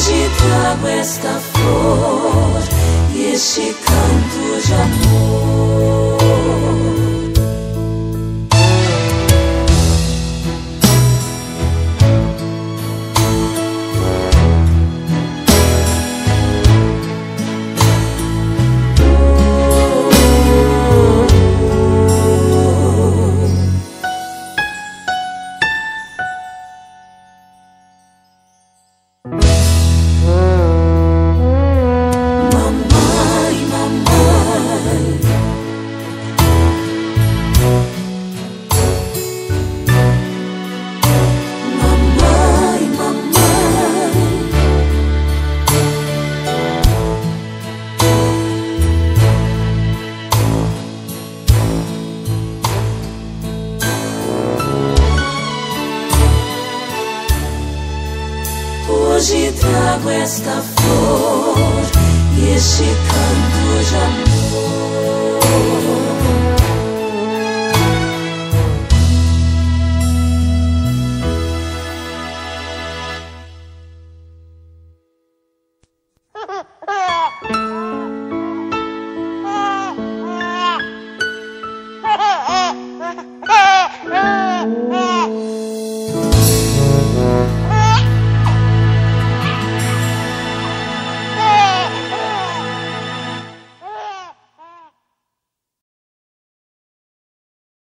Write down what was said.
hoje trago esta flor e este canto de amor. Hoje trago esta flor e este canto de amor.